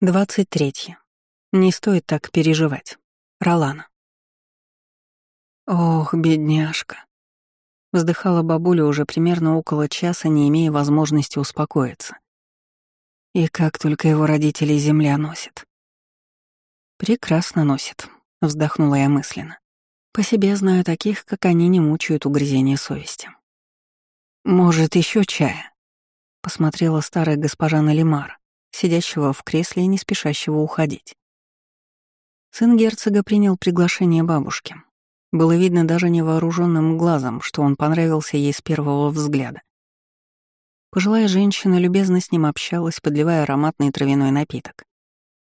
23. Не стоит так переживать. Ролана. Ох, бедняжка. Вздыхала бабуля уже примерно около часа, не имея возможности успокоиться. И как только его родители земля носит. Прекрасно носит, вздохнула я мысленно. По себе знаю таких, как они не мучают угрызения совести. Может, еще чая? Посмотрела старая госпожа Налимара сидящего в кресле и не спешащего уходить. Сын герцога принял приглашение бабушки. Было видно даже невооруженным глазом, что он понравился ей с первого взгляда. Пожилая женщина любезно с ним общалась, подливая ароматный травяной напиток.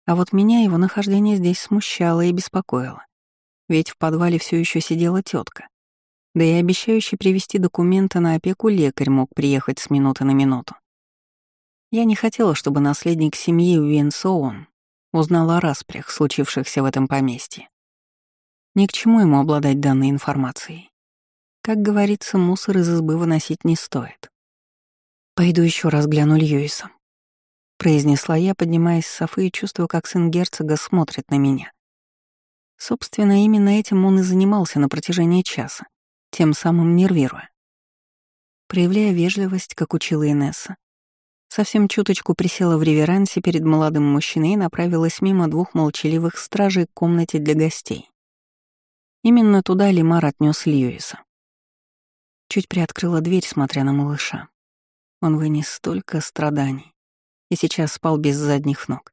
А вот меня его нахождение здесь смущало и беспокоило. Ведь в подвале все еще сидела тетка. Да и обещающий привезти документы на опеку лекарь мог приехать с минуты на минуту. Я не хотела, чтобы наследник семьи Уинсоун узнал о распрях, случившихся в этом поместье. Ни к чему ему обладать данной информацией. Как говорится, мусор из избы выносить не стоит. «Пойду еще раз гляну Льюиса», — произнесла я, поднимаясь с софы и чувствуя, как сын герцога смотрит на меня. Собственно, именно этим он и занимался на протяжении часа, тем самым нервируя. Проявляя вежливость, как учила Инесса, Совсем чуточку присела в реверансе перед молодым мужчиной и направилась мимо двух молчаливых стражей к комнате для гостей. Именно туда Лимар отнес Льюиса. Чуть приоткрыла дверь, смотря на малыша. Он вынес столько страданий и сейчас спал без задних ног,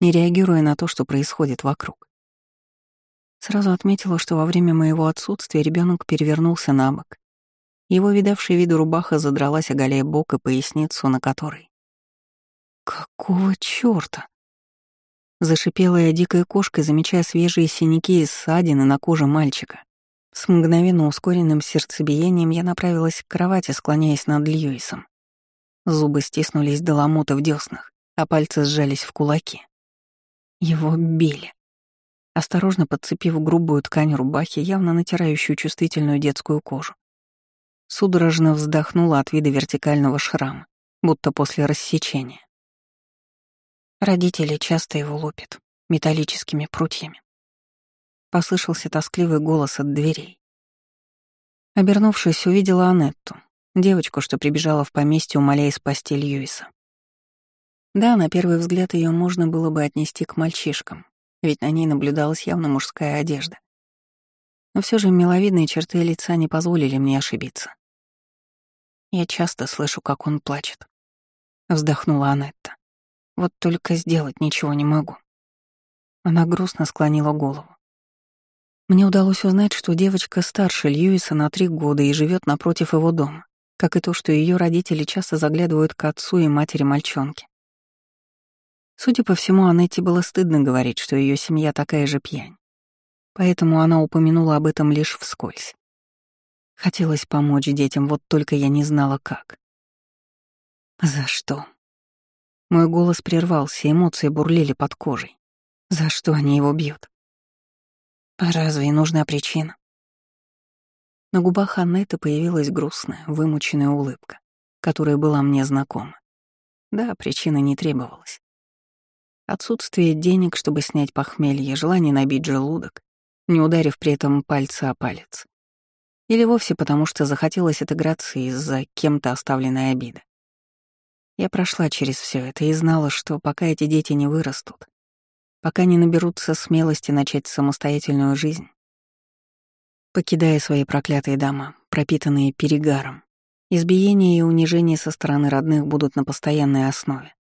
не реагируя на то, что происходит вокруг. Сразу отметила, что во время моего отсутствия ребенок перевернулся на бок. Его видавшая виду рубаха задралась, оголяя бок и поясницу, на которой «Какого чёрта?» Зашипела я дикой кошкой, замечая свежие синяки и ссадины на коже мальчика. С мгновенно ускоренным сердцебиением я направилась к кровати, склоняясь над Льюисом. Зубы стиснулись до ломота в дёснах, а пальцы сжались в кулаки. Его били. Осторожно подцепив грубую ткань рубахи, явно натирающую чувствительную детскую кожу. Судорожно вздохнула от вида вертикального шрама, будто после рассечения. Родители часто его лупят металлическими прутьями. Послышался тоскливый голос от дверей. Обернувшись, увидела Анетту, девочку, что прибежала в поместье, умоляя спасти Льюиса. Да, на первый взгляд ее можно было бы отнести к мальчишкам, ведь на ней наблюдалась явно мужская одежда. Но все же миловидные черты лица не позволили мне ошибиться. Я часто слышу, как он плачет. Вздохнула Анетта. Вот только сделать ничего не могу. Она грустно склонила голову. Мне удалось узнать, что девочка старше Льюиса на три года и живет напротив его дома, как и то, что ее родители часто заглядывают к отцу и матери мальчонки. Судя по всему, Анетте было стыдно говорить, что ее семья такая же пьянь. Поэтому она упомянула об этом лишь вскользь. Хотелось помочь детям, вот только я не знала, как. «За что?» Мой голос прервался, эмоции бурлили под кожей. За что они его бьют? Разве нужна причина? На губах Аннеты появилась грустная, вымученная улыбка, которая была мне знакома. Да, причина не требовалась. Отсутствие денег, чтобы снять похмелье, желание набить желудок, не ударив при этом пальца о палец. Или вовсе потому, что захотелось отыграться из-за кем-то оставленной обиды. Я прошла через все это и знала, что пока эти дети не вырастут, пока не наберутся смелости начать самостоятельную жизнь, покидая свои проклятые дома, пропитанные перегаром, избиения и унижения со стороны родных будут на постоянной основе.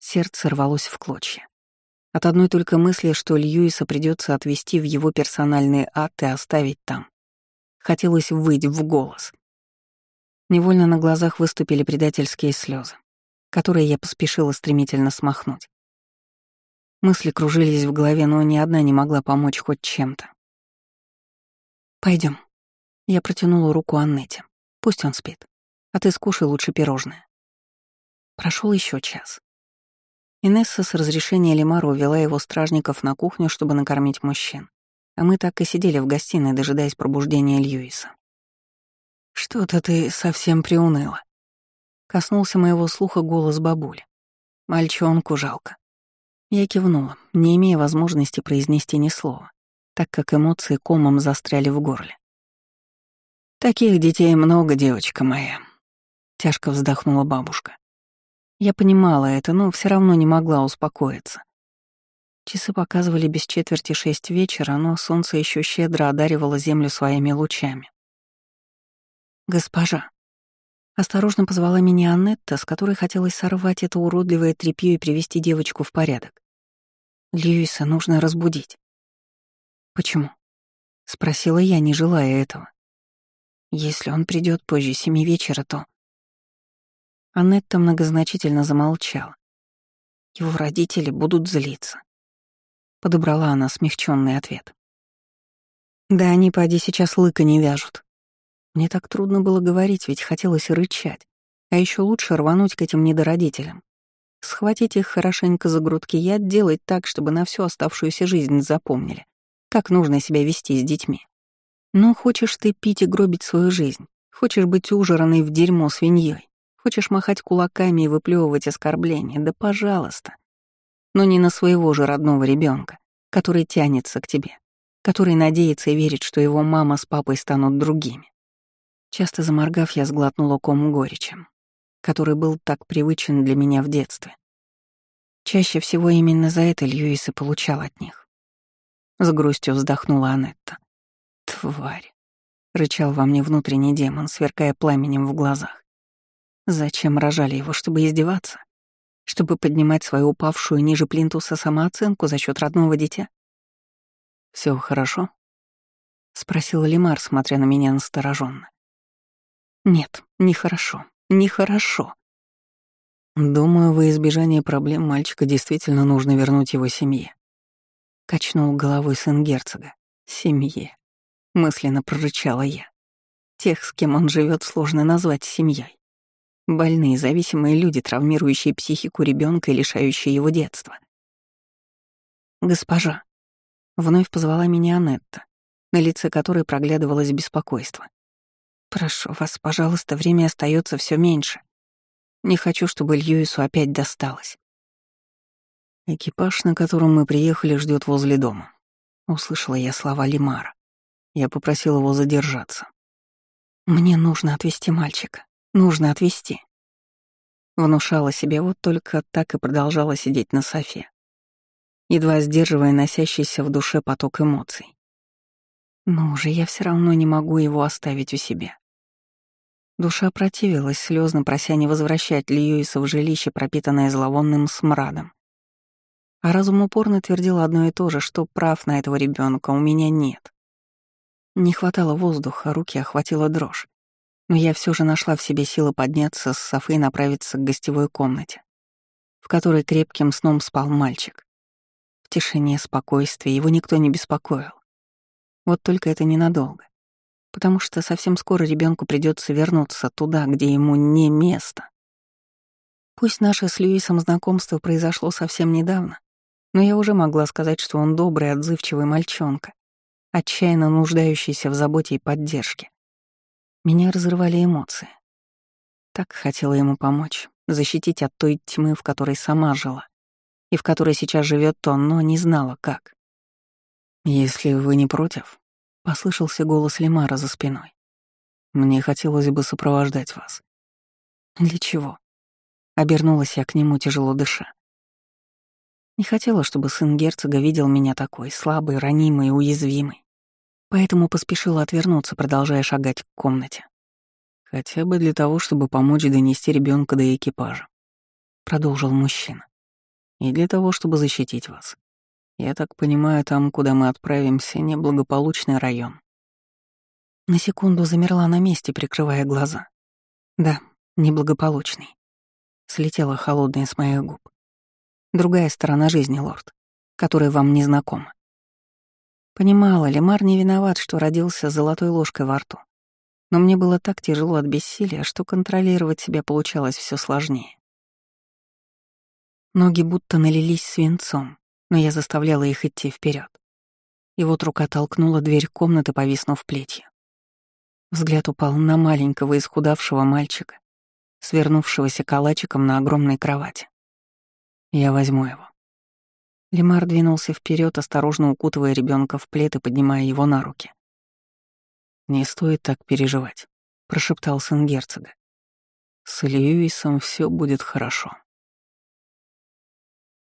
Сердце рвалось в клочья. От одной только мысли, что Льюиса придется отвезти в его персональный ад и оставить там. Хотелось выйти в голос. Невольно на глазах выступили предательские слезы которые я поспешила стремительно смахнуть. Мысли кружились в голове, но ни одна не могла помочь хоть чем-то. Пойдем. Я протянула руку Аннете. Пусть он спит. А ты скушай лучше пирожное. Прошел еще час. Инесса с разрешения Лемара увела его стражников на кухню, чтобы накормить мужчин. А мы так и сидели в гостиной, дожидаясь пробуждения Льюиса. «Что-то ты совсем приуныла», Коснулся моего слуха голос бабули. Мальчонку жалко. Я кивнула, не имея возможности произнести ни слова, так как эмоции комом застряли в горле. «Таких детей много, девочка моя», — тяжко вздохнула бабушка. Я понимала это, но все равно не могла успокоиться. Часы показывали без четверти шесть вечера, но солнце еще щедро одаривало землю своими лучами. «Госпожа», Осторожно позвала меня Аннетта, с которой хотелось сорвать это уродливое тряпье и привести девочку в порядок. Льюиса нужно разбудить. «Почему?» — спросила я, не желая этого. «Если он придет позже семи вечера, то...» Аннетта многозначительно замолчала. «Его родители будут злиться». Подобрала она смягченный ответ. «Да они, поди, сейчас лыка не вяжут. Мне так трудно было говорить, ведь хотелось рычать, а еще лучше рвануть к этим недородителям. Схватить их хорошенько за грудки и отделать так, чтобы на всю оставшуюся жизнь запомнили, как нужно себя вести с детьми. Ну, хочешь ты пить и гробить свою жизнь, хочешь быть ужранной в дерьмо свиньей, хочешь махать кулаками и выплевывать оскорбления, да пожалуйста. Но не на своего же родного ребенка, который тянется к тебе, который надеется и верит, что его мама с папой станут другими. Часто заморгав, я сглотнула ком горечи, который был так привычен для меня в детстве. Чаще всего именно за это Льюис и получал от них. С грустью вздохнула Анетта. «Тварь!» — рычал во мне внутренний демон, сверкая пламенем в глазах. «Зачем рожали его, чтобы издеваться? Чтобы поднимать свою упавшую ниже плинтуса самооценку за счет родного дитя?» Все хорошо?» — спросил Лимар, смотря на меня настороженно. Нет, нехорошо, нехорошо. Думаю, во избежание проблем мальчика действительно нужно вернуть его семье. Качнул головой сын герцога. Семье. Мысленно прорычала я. Тех, с кем он живет, сложно назвать семьей. Больные, зависимые люди, травмирующие психику ребенка и лишающие его детства. «Госпожа», — вновь позвала меня Анетта, на лице которой проглядывалось беспокойство. Прошу вас, пожалуйста, время остается все меньше. Не хочу, чтобы Льюису опять досталось. Экипаж, на котором мы приехали, ждет возле дома. Услышала я слова Лимара. Я попросил его задержаться. Мне нужно отвезти мальчика. Нужно отвезти. Внушала себе вот только так и продолжала сидеть на софе, едва сдерживая носящийся в душе поток эмоций. Ну же, я все равно не могу его оставить у себя. Душа противилась, слезно прося не возвращать Льюиса в жилище, пропитанное зловонным смрадом. А разум упорно твердил одно и то же, что прав на этого ребенка у меня нет. Не хватало воздуха, руки охватила дрожь. Но я все же нашла в себе силы подняться с софы и направиться к гостевой комнате, в которой крепким сном спал мальчик. В тишине, спокойствии его никто не беспокоил. Вот только это ненадолго потому что совсем скоро ребенку придется вернуться туда, где ему не место. Пусть наше с Льюисом знакомство произошло совсем недавно, но я уже могла сказать, что он добрый, отзывчивый мальчонка, отчаянно нуждающийся в заботе и поддержке. Меня разрывали эмоции. Так хотела ему помочь, защитить от той тьмы, в которой сама жила, и в которой сейчас живет он, но не знала, как. «Если вы не против», Послышался голос Лемара за спиной. «Мне хотелось бы сопровождать вас». «Для чего?» Обернулась я к нему, тяжело дыша. Не хотела, чтобы сын герцога видел меня такой, слабый, ранимый уязвимый. Поэтому поспешила отвернуться, продолжая шагать к комнате. Хотя бы для того, чтобы помочь донести ребенка до экипажа. Продолжил мужчина. И для того, чтобы защитить вас. Я так понимаю, там, куда мы отправимся, неблагополучный район. На секунду замерла на месте, прикрывая глаза. Да, неблагополучный. Слетела холодная с моих губ. Другая сторона жизни, лорд, которая вам не знакома. Понимала, Лемар не виноват, что родился с золотой ложкой во рту. Но мне было так тяжело от бессилия, что контролировать себя получалось все сложнее. Ноги будто налились свинцом, но я заставляла их идти вперед. И вот рука толкнула дверь комнаты, повиснув плетью. Взгляд упал на маленького исхудавшего мальчика, свернувшегося калачиком на огромной кровати. Я возьму его. Лемар двинулся вперед, осторожно укутывая ребенка в плед и поднимая его на руки. «Не стоит так переживать», — прошептал сын герцога. «С Льюисом все будет хорошо».